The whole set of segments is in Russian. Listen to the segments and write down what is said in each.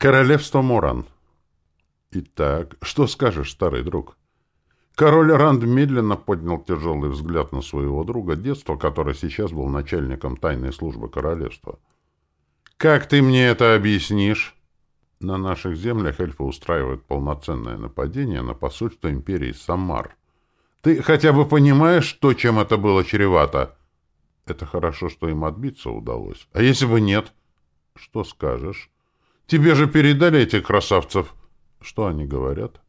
Королевство Муран. Итак, что скажешь, старый друг? Король Ранд медленно поднял тяжелый взгляд на своего друга детства, который сейчас был начальником тайной службы королевства. «Как ты мне это объяснишь?» «На наших землях эльфы устраивают полноценное нападение на посольство империи Самар. Ты хотя бы понимаешь, что, чем это было чревато?» «Это хорошо, что им отбиться удалось. А если бы нет?» «Что скажешь?» «Тебе же передали этих красавцев?» «Что они говорят?»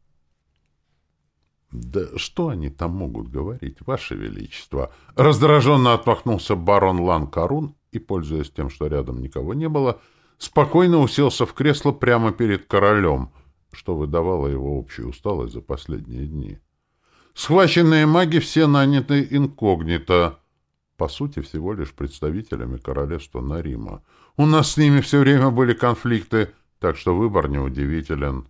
«Да что они там могут говорить, Ваше Величество?» Раздраженно отмахнулся барон Лан Карун и, пользуясь тем, что рядом никого не было, спокойно уселся в кресло прямо перед королем, что выдавало его общую усталость за последние дни. «Схваченные маги все наняты инкогнито, по сути, всего лишь представителями королевства Нарима. У нас с ними все время были конфликты, так что выбор неудивителен».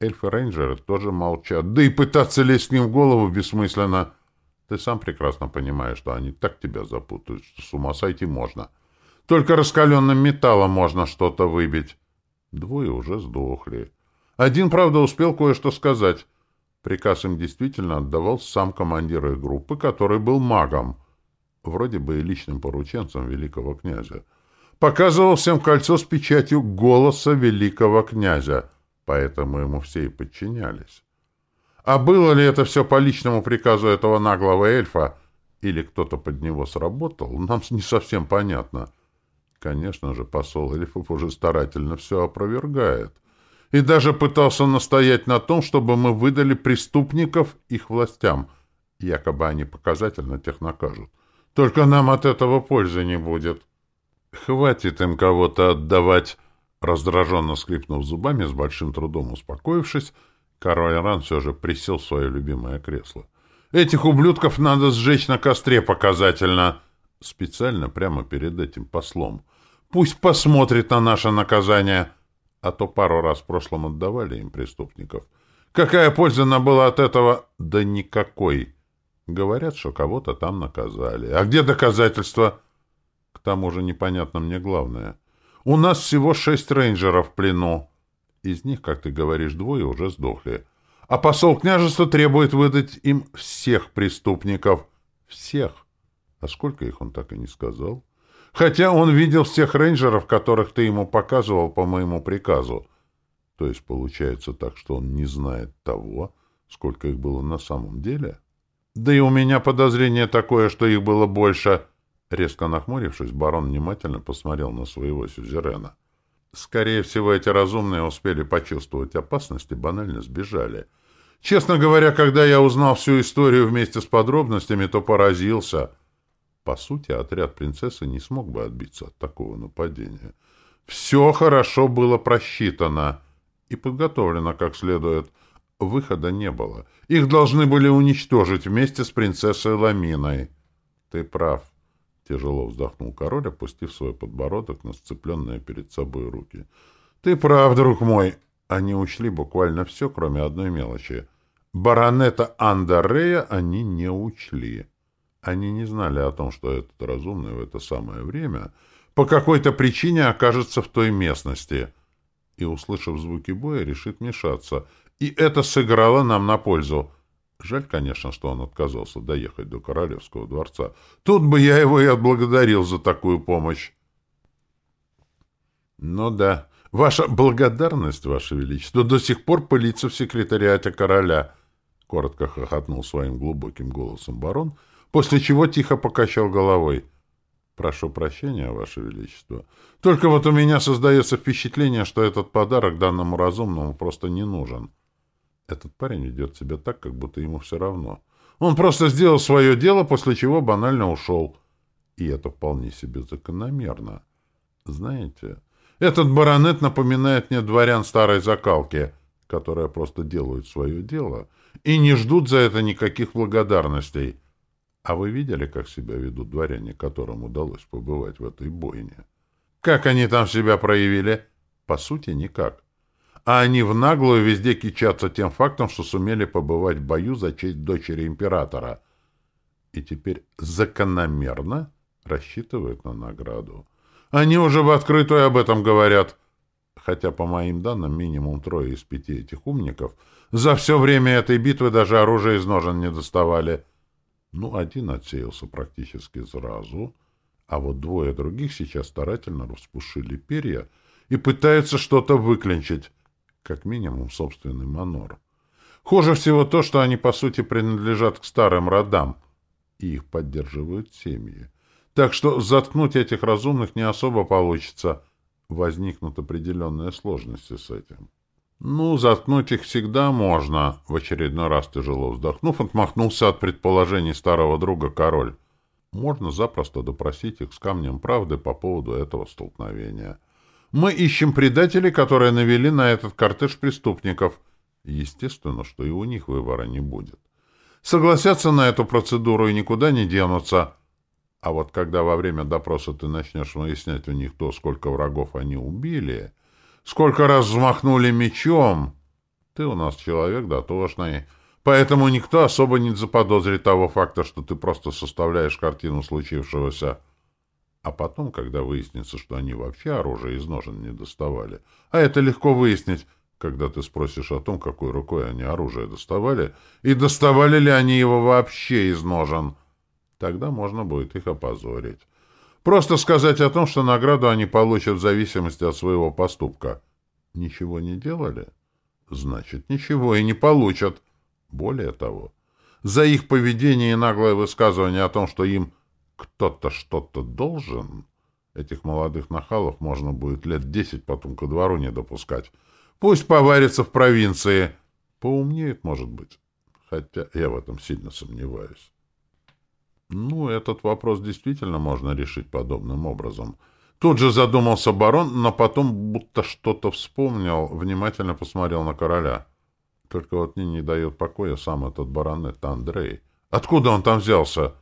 Эльфы-рейнджеры тоже молчат. Да и пытаться лезть к ним в голову бессмысленно. Ты сам прекрасно понимаешь, что они так тебя запутают, что с ума сойти можно. Только раскаленным металлом можно что-то выбить. Двое уже сдохли. Один, правда, успел кое-что сказать. Приказ им действительно отдавал сам командир их группы, который был магом. Вроде бы и личным порученцем великого князя. Показывал всем кольцо с печатью голоса великого князя — поэтому ему все и подчинялись. А было ли это все по личному приказу этого наглого эльфа, или кто-то под него сработал, нам не совсем понятно. Конечно же, посол эльфов уже старательно все опровергает. И даже пытался настоять на том, чтобы мы выдали преступников их властям. Якобы они показательно тех накажут. Только нам от этого пользы не будет. Хватит им кого-то отдавать Раздраженно скрипнув зубами, с большим трудом успокоившись, король Ран все же присел в свое любимое кресло. «Этих ублюдков надо сжечь на костре показательно!» Специально прямо перед этим послом. «Пусть посмотрит на наше наказание!» А то пару раз в прошлом отдавали им преступников. «Какая польза нам была от этого?» «Да никакой!» Говорят, что кого-то там наказали. «А где доказательства?» Тому же непонятно мне главное — у нас всего шесть рейнджеров в плену. Из них, как ты говоришь, двое уже сдохли. А посол княжества требует выдать им всех преступников. Всех. А сколько их он так и не сказал? Хотя он видел всех рейнджеров, которых ты ему показывал по моему приказу. То есть получается так, что он не знает того, сколько их было на самом деле? Да и у меня подозрение такое, что их было больше. Резко нахмурившись, барон внимательно посмотрел на своего сюзерена. Скорее всего, эти разумные успели почувствовать опасность и банально сбежали. Честно говоря, когда я узнал всю историю вместе с подробностями, то поразился. По сути, отряд принцессы не смог бы отбиться от такого нападения. Все хорошо было просчитано и подготовлено как следует. Выхода не было. Их должны были уничтожить вместе с принцессой Ламиной. Ты прав. Тяжело вздохнул король, опустив свой подбородок на сцепленные перед собой руки. — Ты прав, друг мой. Они учли буквально все, кроме одной мелочи. Баронета Андеррея они не учли. Они не знали о том, что этот разумный в это самое время по какой-то причине окажется в той местности. И, услышав звуки боя, решит мешаться. И это сыграло нам на пользу. Жаль, конечно, что он отказался доехать до Королевского дворца. Тут бы я его и отблагодарил за такую помощь. Ну да, ваша благодарность, ваше величество, до сих пор пылится в секретариате короля, — коротко хохотнул своим глубоким голосом барон, после чего тихо покачал головой. Прошу прощения, ваше величество. Только вот у меня создается впечатление, что этот подарок данному разумному просто не нужен. — этот парень ведет себя так, как будто ему все равно. Он просто сделал свое дело, после чего банально ушел. И это вполне себе закономерно. Знаете, этот баронет напоминает мне дворян старой закалки, которые просто делают свое дело и не ждут за это никаких благодарностей. А вы видели, как себя ведут дворяне, которым удалось побывать в этой бойне? Как они там себя проявили? По сути, никак а они в наглую везде кичатся тем фактом, что сумели побывать в бою за честь дочери императора. И теперь закономерно рассчитывают на награду. Они уже в открытую об этом говорят. хотя, по моим данным, минимум трое из пяти этих умников за все время этой битвы даже оружие из ножен не доставали. Ну, один отсеялся практически сразу, а вот двое других сейчас старательно распушили перья и пытаются что-то выклинчить, как минимум собственный манор. Хуже всего то, что они, по сути, принадлежат к старым родам, и их поддерживают семьи. Так что заткнуть этих разумных не особо получится. Возникнут определенные сложности с этим. Ну, заткнуть их всегда можно, в очередной раз тяжело вздохнув, отмахнулся от предположений старого друга король. Можно запросто допросить их с камнем правды по поводу этого столкновения. Мы ищем предателей, которые навели на этот кортеж преступников. Естественно, что и у них выбора не будет. Согласятся на эту процедуру и никуда не денутся. А вот когда во время допроса ты начнешь выяснять у них то, сколько врагов они убили, сколько раз взмахнули мечом, ты у нас человек дотошный, поэтому никто особо не заподозрит того факта, что ты просто составляешь картину случившегося. А потом, когда выяснится, что они вообще оружие из ножен не доставали, а это легко выяснить, когда ты спросишь о том, какой рукой они оружие доставали, и доставали ли они его вообще из ножен — Тогда можно будет их опозорить. Просто сказать о том, что награду они получат в зависимости от своего поступка. Ничего не делали? Значит, ничего и не получат. Более того, за их поведение и наглое высказывание о том, что им кто-то что-то должен, этих молодых нахалов можно будет лет десять потом ко двору не допускать. Пусть поварится в провинции. Поумнеет, может быть. Хотя я в этом сильно сомневаюсь. Ну, этот вопрос действительно можно решить подобным образом. Тут же задумался барон, но потом будто что-то вспомнил, внимательно посмотрел на короля. Только вот мне не дает покоя сам этот баронет Андрей. Откуда он там взялся?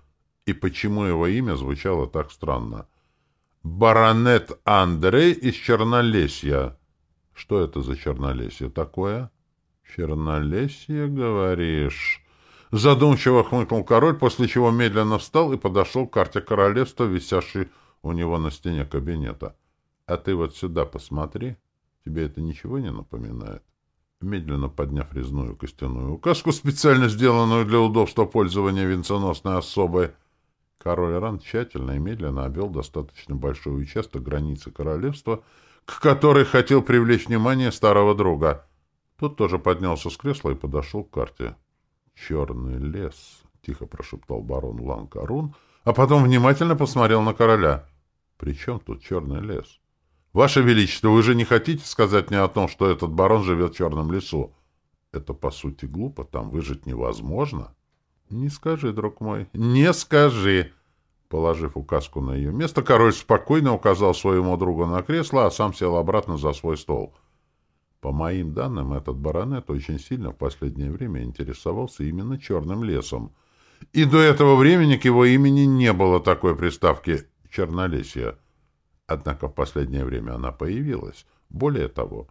И почему его имя звучало так странно? Баронет Андрей из Чернолесья. Что это за Чернолесье такое? Чернолесье, говоришь? Задумчиво хмыкнул король, после чего медленно встал и подошел к карте королевства, висящей у него на стене кабинета. — А ты вот сюда посмотри. Тебе это ничего не напоминает? Медленно подняв резную костяную указку, специально сделанную для удобства пользования венценосной особой, король Ран тщательно и медленно обвел достаточно большой участок границы королевства, к которой хотел привлечь внимание старого друга. Тот тоже поднялся с кресла и подошел к карте. «Черный лес», — тихо прошептал барон Ланкарун, а потом внимательно посмотрел на короля. «При чем тут черный лес?» «Ваше Величество, вы же не хотите сказать мне о том, что этот барон живет в черном лесу?» «Это, по сути, глупо, там выжить невозможно». «Не скажи, друг мой, не скажи!» Положив указку на ее место, король спокойно указал своему другу на кресло, а сам сел обратно за свой стол — по моим данным, этот баронет очень сильно в последнее время интересовался именно черным лесом. И до этого времени к его имени не было такой приставки «чернолесье». Однако в последнее время она появилась. Более того,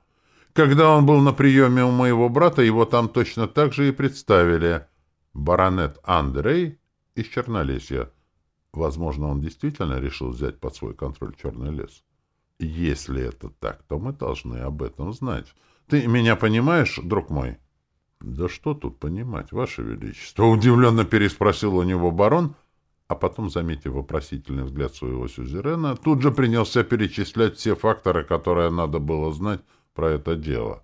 когда он был на приеме у моего брата, его там точно так же и представили. Баронет Андрей из Чернолесья. Возможно, он действительно решил взять под свой контроль черный лес. Если это так, то мы должны об этом знать. Ты меня понимаешь, друг мой? Да что тут понимать, ваше величество? Удивленно переспросил у него барон, а потом, заметив вопросительный взгляд своего сюзерена, тут же принялся перечислять все факторы, которые надо было знать про это дело.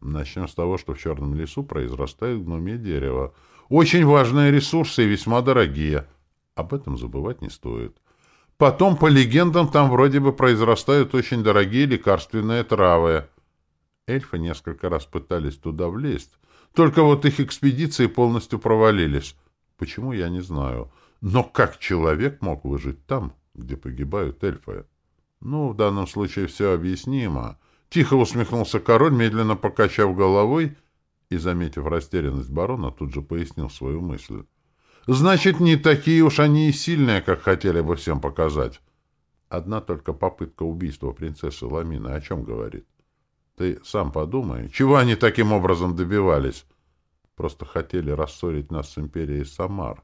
Начнем с того, что в Черном лесу произрастает гномье дерево. Очень важные ресурсы и весьма дорогие. Об этом забывать не стоит. — Потом, по легендам, там вроде бы произрастают очень дорогие лекарственные травы. Эльфы несколько раз пытались туда влезть. Только вот их экспедиции полностью провалились. Почему, я не знаю. Но как человек мог выжить там, где погибают эльфы? Ну, в данном случае все объяснимо. Тихо усмехнулся король, медленно покачав головой и, заметив растерянность барона, тут же пояснил свою мысль. Значит, не такие уж они и сильные, как хотели бы всем показать. Одна только попытка убийства принцессы Ламины о чем говорит? Ты сам подумай, чего они таким образом добивались? Просто хотели рассорить нас с империей Самар.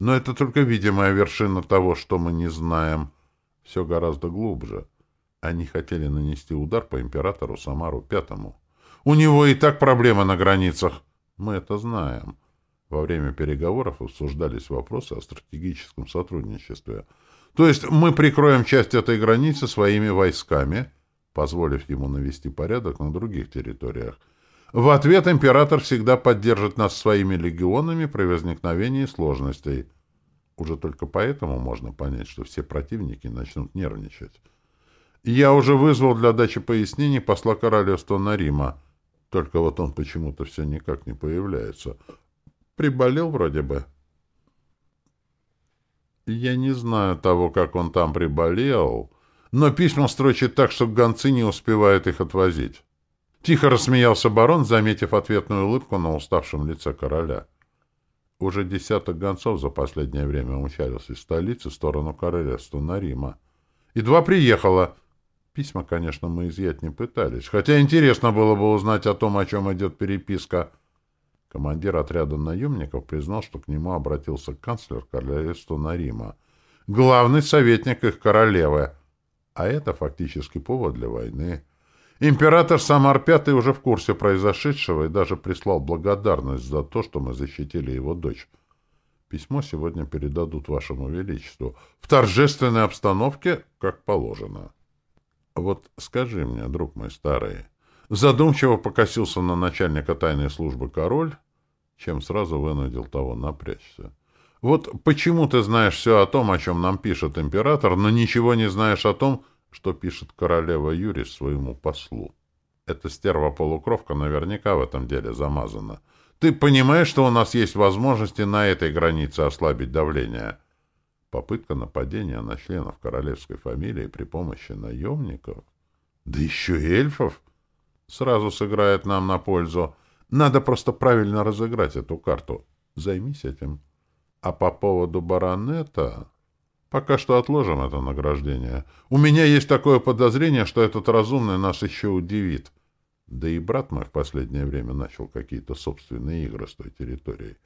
Но это только видимая вершина того, что мы не знаем. Все гораздо глубже. Они хотели нанести удар по императору Самару Пятому. У него и так проблемы на границах. Мы это знаем. Во время переговоров обсуждались вопросы о стратегическом сотрудничестве. То есть мы прикроем часть этой границы своими войсками, позволив ему навести порядок на других территориях. В ответ император всегда поддержит нас своими легионами при возникновении сложностей. Уже только поэтому можно понять, что все противники начнут нервничать. Я уже вызвал для дачи пояснений посла королевства Нарима. Только вот он почему-то все никак не появляется. Приболел вроде бы. Я не знаю того, как он там приболел, но письма строчит так, что гонцы не успевают их отвозить. Тихо рассмеялся барон, заметив ответную улыбку на уставшем лице короля. Уже десяток гонцов за последнее время умчались из столицы в сторону королевства Нарима. И два приехало. Письма, конечно, мы изъять не пытались, хотя интересно было бы узнать о том, о чем идет переписка. Командир отряда наемников признал, что к нему обратился канцлер королевства Нарима, главный советник их королевы, а это фактически повод для войны. Император Самар V уже в курсе произошедшего и даже прислал благодарность за то, что мы защитили его дочь. Письмо сегодня передадут вашему величеству в торжественной обстановке, как положено. Вот скажи мне, друг мой старый, задумчиво покосился на начальника тайной службы король, чем сразу вынудил того напрячься. Вот почему ты знаешь все о том, о чем нам пишет император, но ничего не знаешь о том, что пишет королева Юрий своему послу. Эта стерва-полукровка наверняка в этом деле замазана. Ты понимаешь, что у нас есть возможности на этой границе ослабить давление? Попытка нападения на членов королевской фамилии при помощи наемников? Да еще и эльфов? Сразу сыграет нам на пользу. Надо просто правильно разыграть эту карту. Займись этим. А по поводу баронета... Пока что отложим это награждение. У меня есть такое подозрение, что этот разумный нас еще удивит. Да и брат мой в последнее время начал какие-то собственные игры с той территорией.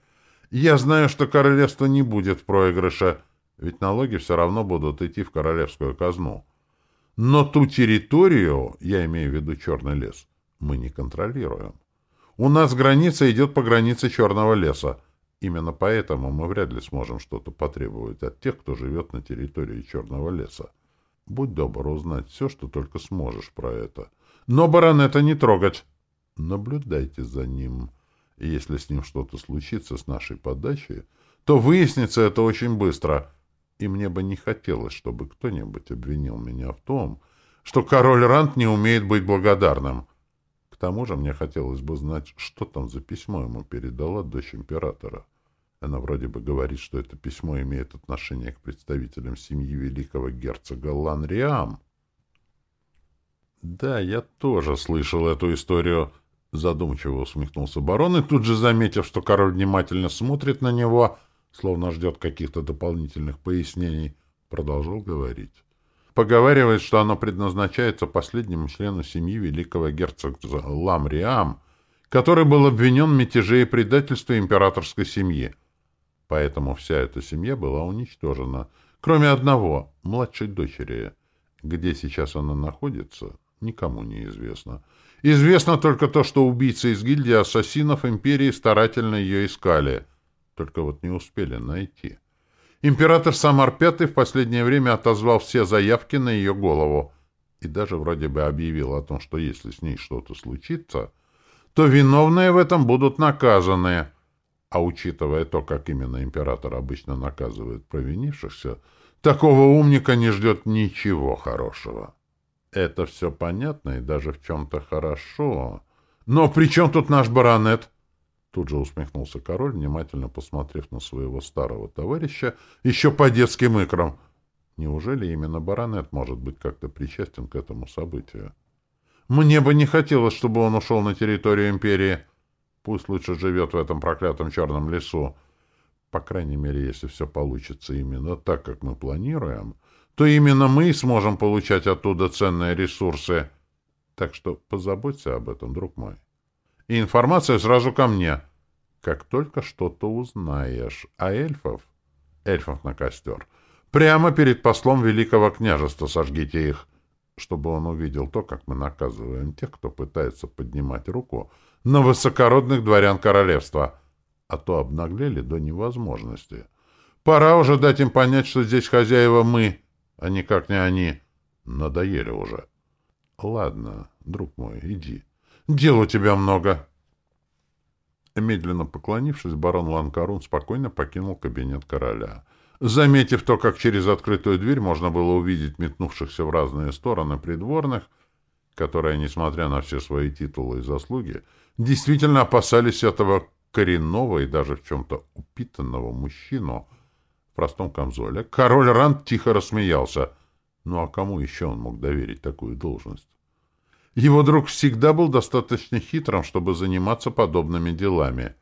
Я знаю, что королевство не будет в проигрыше, ведь налоги все равно будут идти в королевскую казну. Но ту территорию, я имею в виду черный лес, мы не контролируем. У нас граница идет по границе черного леса. Именно поэтому мы вряд ли сможем что-то потребовать от тех, кто живет на территории Черного леса. Будь добр узнать все, что только сможешь про это. Но баронета не трогать. Наблюдайте за ним. Если с ним что-то случится с нашей подачей, то выяснится это очень быстро. И мне бы не хотелось, чтобы кто-нибудь обвинил меня в том, что король Рант не умеет быть благодарным. К тому же мне хотелось бы знать, что там за письмо ему передала дочь императора. Она вроде бы говорит, что это письмо имеет отношение к представителям семьи великого герцога Ланриам. Да, я тоже слышал эту историю. Задумчиво усмехнулся барон, и тут же, заметив, что король внимательно смотрит на него, словно ждет каких-то дополнительных пояснений, продолжал говорить. Поговаривает, что оно предназначается последнему члену семьи великого герцога Ламриам, который был обвинен в мятеже и предательстве императорской семьи. Поэтому вся эта семья была уничтожена, кроме одного, младшей дочери. Где сейчас она находится, никому не известно. Известно только то, что убийцы из гильдии ассасинов империи старательно ее искали, только вот не успели найти. Император Самар V в последнее время отозвал все заявки на ее голову и даже вроде бы объявил о том, что если с ней что-то случится, то виновные в этом будут наказаны — а учитывая то, как именно император обычно наказывает провинившихся, такого умника не ждет ничего хорошего. Это все понятно и даже в чем-то хорошо. Но при чем тут наш баронет? Тут же усмехнулся король, внимательно посмотрев на своего старого товарища, еще по детским икрам. Неужели именно баронет может быть как-то причастен к этому событию? Мне бы не хотелось, чтобы он ушел на территорию империи. Пусть лучше живет в этом проклятом черном лесу. По крайней мере, если все получится именно так, как мы планируем, то именно мы сможем получать оттуда ценные ресурсы. Так что позаботься об этом, друг мой. И информацию сразу ко мне. Как только что-то узнаешь. А эльфов? Эльфов на костер. Прямо перед послом Великого княжества сожгите их. чтобы он увидел то, как мы наказываем тех, кто пытается поднимать руку на высокородных дворян королевства, а то обнаглели до невозможности. Пора уже дать им понять, что здесь хозяева мы, а никак не они. Надоели уже. Ладно, друг мой, иди. Дел у тебя много. Медленно поклонившись, барон Ланкарун спокойно покинул кабинет короля. Заметив то, как через открытую дверь можно было увидеть метнувшихся в разные стороны придворных, которые, несмотря на все свои титулы и заслуги, действительно опасались этого коренного и даже в чем-то упитанного мужчину в простом камзоле, король Ранд тихо рассмеялся. Ну а кому еще он мог доверить такую должность? Его друг всегда был достаточно хитрым, чтобы заниматься подобными делами.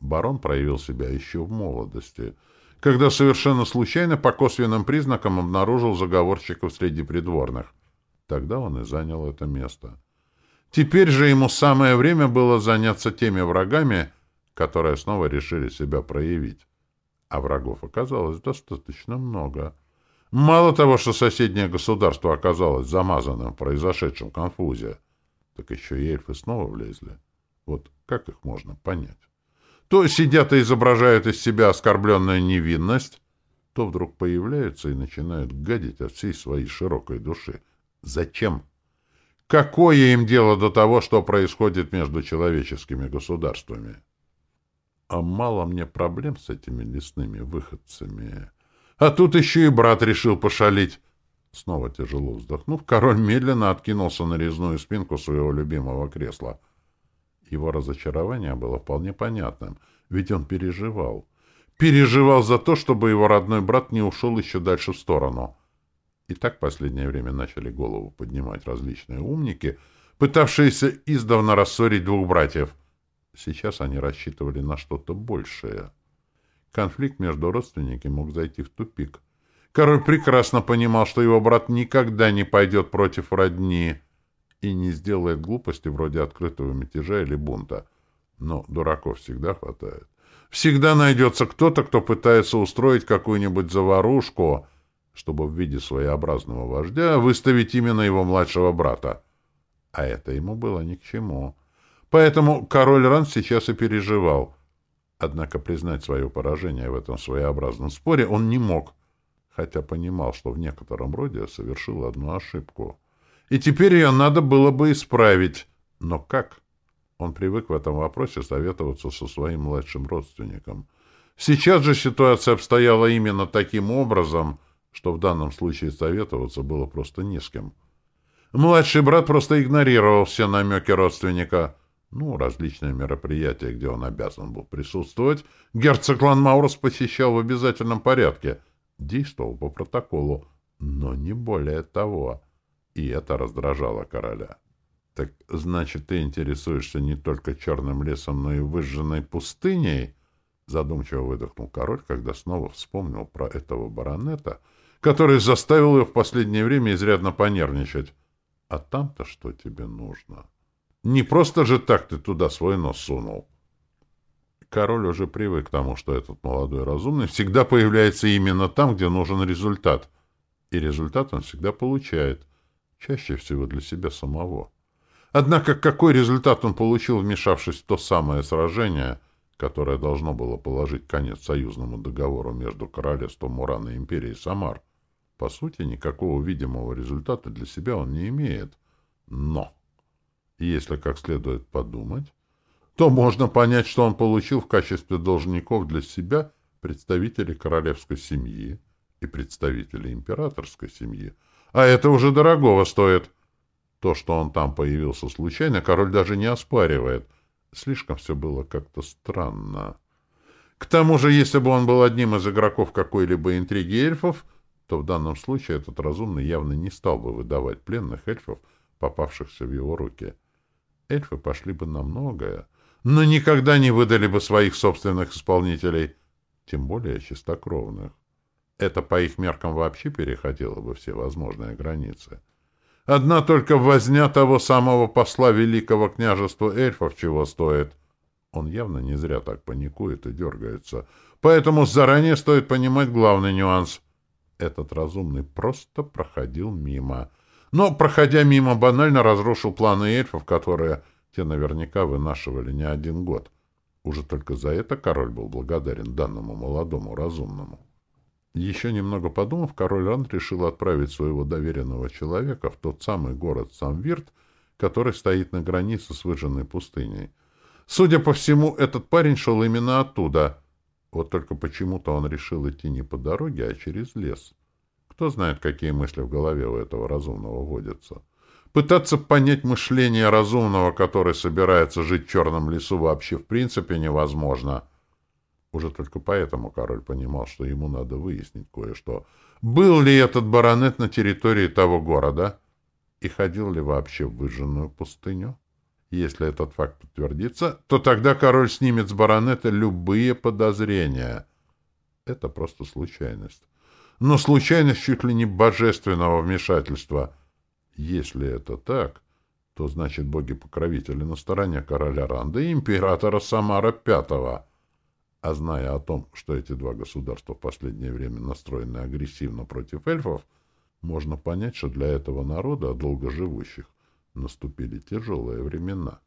Барон проявил себя еще в молодости, когда совершенно случайно по косвенным признакам обнаружил заговорщиков среди придворных. Тогда он и занял это место. Теперь же ему самое время было заняться теми врагами, которые снова решили себя проявить. А врагов оказалось достаточно много — Мало того, что соседнее государство оказалось замазанным в произошедшем конфузе, так еще и эльфы снова влезли. Вот как их можно понять? То сидят и изображают из себя оскорбленную невинность, то вдруг появляются и начинают гадить от всей своей широкой души. Зачем? Какое им дело до того, что происходит между человеческими государствами? А мало мне проблем с этими лесными выходцами. А тут еще и брат решил пошалить. Снова тяжело вздохнув, король медленно откинулся на резную спинку своего любимого кресла. Его разочарование было вполне понятным, ведь он переживал. Переживал за то, чтобы его родной брат не ушел еще дальше в сторону. И так последнее время начали голову поднимать различные умники, пытавшиеся издавна рассорить двух братьев. Сейчас они рассчитывали на что-то большее. Конфликт между родственниками мог зайти в тупик. Король прекрасно понимал, что его брат никогда не пойдет против родни и не сделает глупости вроде открытого мятежа или бунта. Но дураков всегда хватает. Всегда найдется кто-то, кто пытается устроить какую-нибудь заварушку, чтобы в виде своеобразного вождя выставить именно его младшего брата. А это ему было ни к чему. Поэтому король Ран сейчас и переживал — Однако признать свое поражение в этом своеобразном споре он не мог, хотя понимал, что в некотором роде совершил одну ошибку. И теперь ее надо было бы исправить. Но как? Он привык в этом вопросе советоваться со своим младшим родственником. Сейчас же ситуация обстояла именно таким образом, что в данном случае советоваться было просто не с кем. Младший брат просто игнорировал все намеки родственника — ну, различные мероприятия, где он обязан был присутствовать, герцог Ланмаурос посещал в обязательном порядке, действовал по протоколу, но не более того. И это раздражало короля. «Так, значит, ты интересуешься не только черным лесом, но и выжженной пустыней?» Задумчиво выдохнул король, когда снова вспомнил про этого баронета, который заставил его в последнее время изрядно понервничать. «А там-то что тебе нужно?» Не просто же так ты туда свой нос сунул. Король уже привык к тому, что этот молодой разумный всегда появляется именно там, где нужен результат. И результат он всегда получает. Чаще всего для себя самого. Однако какой результат он получил, вмешавшись в то самое сражение, которое должно было положить конец союзному договору между королевством Мурана и империей Самар? По сути, никакого видимого результата для себя он не имеет. Но... Если как следует подумать, то можно понять, что он получил в качестве должников для себя представителей королевской семьи и представителей императорской семьи. А это уже дорогого стоит. То, что он там появился случайно, король даже не оспаривает. Слишком все было как-то странно. К тому же, если бы он был одним из игроков какой-либо интриги эльфов, то в данном случае этот разумный явно не стал бы выдавать пленных эльфов, попавшихся в его руки эльфы пошли бы на многое, но никогда не выдали бы своих собственных исполнителей, тем более чистокровных. Это по их меркам вообще переходило бы все возможные границы. Одна только возня того самого посла великого княжества эльфов чего стоит. Он явно не зря так паникует и дергается. Поэтому заранее стоит понимать главный нюанс. Этот разумный просто проходил мимо — но, проходя мимо, банально разрушил планы эльфов, которые те наверняка вынашивали не один год. Уже только за это король был благодарен данному молодому разумному. Еще немного подумав, король Ранд решил отправить своего доверенного человека в тот самый город Самвирт, который стоит на границе с выжженной пустыней. Судя по всему, этот парень шел именно оттуда. Вот только почему-то он решил идти не по дороге, а через лес. Кто знает, какие мысли в голове у этого разумного водятся. Пытаться понять мышление разумного, который собирается жить в черном лесу, вообще в принципе невозможно. Уже только поэтому король понимал, что ему надо выяснить кое-что. Был ли этот баронет на территории того города? И ходил ли вообще в выжженную пустыню? Если этот факт подтвердится, то тогда король снимет с баронета любые подозрения. Это просто случайность. Но случайность чуть ли не божественного вмешательства — если это так, то значит боги-покровители на стороне короля Ранда и императора Самара V. А зная о том, что эти два государства в последнее время настроены агрессивно против эльфов, можно понять, что для этого народа, долго живущих, наступили тяжелые времена.